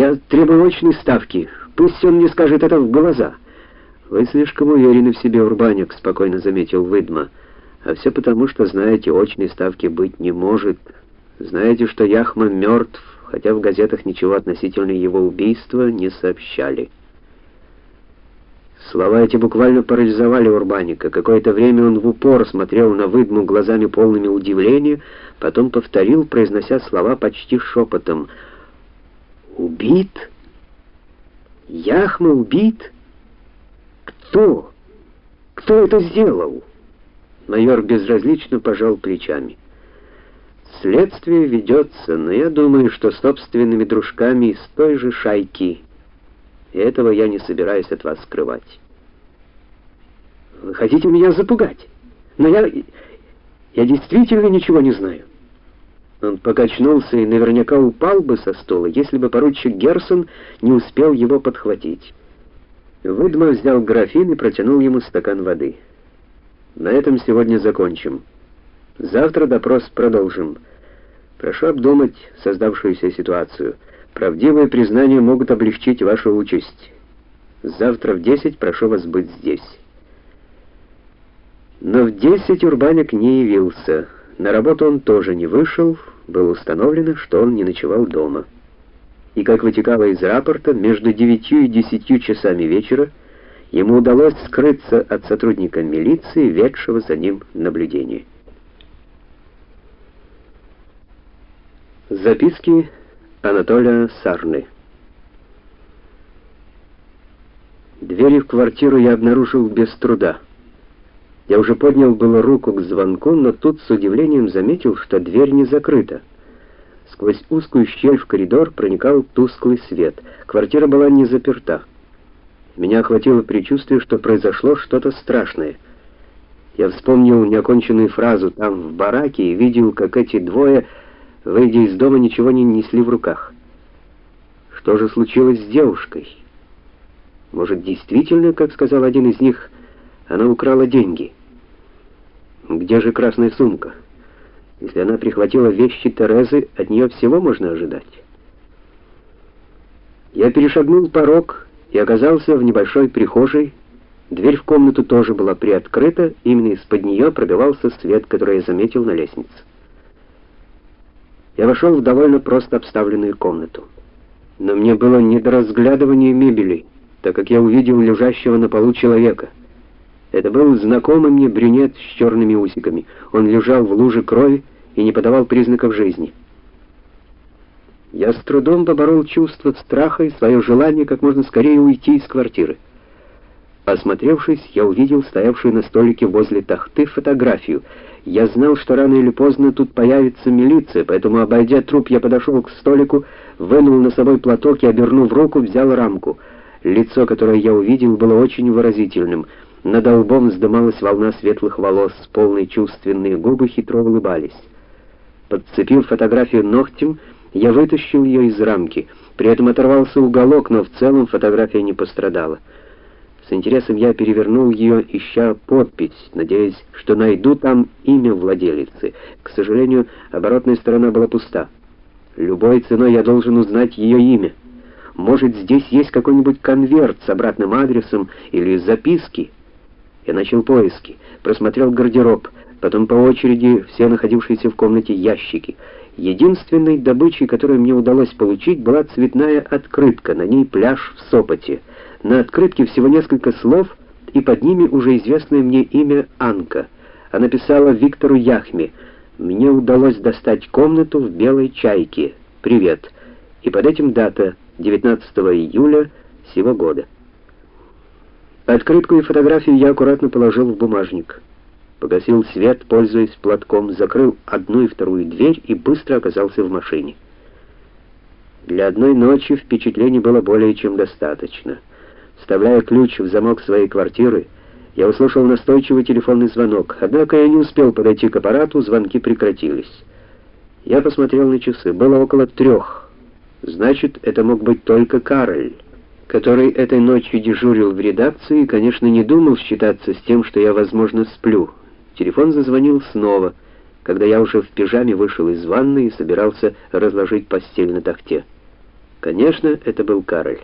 Я требую очной ставки. Пусть он мне скажет это в глаза. Вы слишком уверены в себе, Урбаник, спокойно заметил Выдма. А все потому, что знаете, очной ставки быть не может. Знаете, что Яхма мертв, хотя в газетах ничего относительно его убийства не сообщали. Слова эти буквально парализовали Урбаника. Какое-то время он в упор смотрел на Выдму глазами полными удивления, потом повторил, произнося слова почти шепотом. «Убит? Яхма убит? Кто? Кто это сделал?» Майор безразлично пожал плечами. Следствие ведется, но я думаю, что собственными дружками из той же шайки. И этого я не собираюсь от вас скрывать. Вы хотите меня запугать? Но я я действительно ничего не знаю. Он покачнулся и наверняка упал бы со стола, если бы поручик Герсон не успел его подхватить. Выдма взял графин и протянул ему стакан воды. На этом сегодня закончим. Завтра допрос продолжим. Прошу обдумать создавшуюся ситуацию. Правдивые признания могут облегчить вашу участь. Завтра в 10 прошу вас быть здесь. Но в 10 Урбаник не явился. На работу он тоже не вышел, было установлено, что он не ночевал дома. И как вытекало из рапорта, между 9 и 10 часами вечера ему удалось скрыться от сотрудника милиции, ведшего за ним наблюдение. Записки Анатолия Сарны Двери в квартиру я обнаружил без труда. Я уже поднял было руку к звонку, но тут с удивлением заметил, что дверь не закрыта. Сквозь узкую щель в коридор проникал тусклый свет. Квартира была не заперта. Меня охватило предчувствие, что произошло что-то страшное. Я вспомнил неоконченную фразу там в бараке и видел, как эти двое, выйдя из дома, ничего не несли в руках. Что же случилось с девушкой? Может, действительно, как сказал один из них, она украла деньги? Где же красная сумка? Если она прихватила вещи Терезы, от нее всего можно ожидать. Я перешагнул порог и оказался в небольшой прихожей. Дверь в комнату тоже была приоткрыта, именно из-под нее пробивался свет, который я заметил на лестнице. Я вошел в довольно просто обставленную комнату. Но мне было не до разглядывания мебели, так как я увидел лежащего на полу человека. Это был знакомый мне брюнет с черными усиками. Он лежал в луже крови и не подавал признаков жизни. Я с трудом поборол чувство страха и свое желание как можно скорее уйти из квартиры. Осмотревшись, я увидел стоявшую на столике возле тахты фотографию. Я знал, что рано или поздно тут появится милиция, поэтому, обойдя труп, я подошел к столику, вынул на собой платок и, обернув руку, взял рамку. Лицо, которое я увидел, было очень выразительным. Над лбом вздымалась волна светлых волос, полные чувственные губы хитро улыбались. Подцепив фотографию ногтем, я вытащил ее из рамки. При этом оторвался уголок, но в целом фотография не пострадала. С интересом я перевернул ее, ища подпись, надеясь, что найду там имя владелицы. К сожалению, оборотная сторона была пуста. Любой ценой я должен узнать ее имя. Может, здесь есть какой-нибудь конверт с обратным адресом или записки? Я начал поиски, просмотрел гардероб, потом по очереди все находившиеся в комнате ящики. Единственной добычей, которую мне удалось получить, была цветная открытка, на ней пляж в Сопоте. На открытке всего несколько слов, и под ними уже известное мне имя Анка. Она писала Виктору Яхме: "Мне удалось достать комнату в Белой чайке. Привет". И под этим дата 19 июля сего года. Открытку и фотографию я аккуратно положил в бумажник погасил свет, пользуясь платком, закрыл одну и вторую дверь и быстро оказался в машине. Для одной ночи впечатлений было более чем достаточно. Вставляя ключ в замок своей квартиры, я услышал настойчивый телефонный звонок. Однако я не успел подойти к аппарату, звонки прекратились. Я посмотрел на часы. Было около трех. Значит, это мог быть только Кароль, который этой ночью дежурил в редакции конечно, не думал считаться с тем, что я, возможно, сплю. Телефон зазвонил снова, когда я уже в пижаме вышел из ванной и собирался разложить постель на тахте. Конечно, это был Кароль.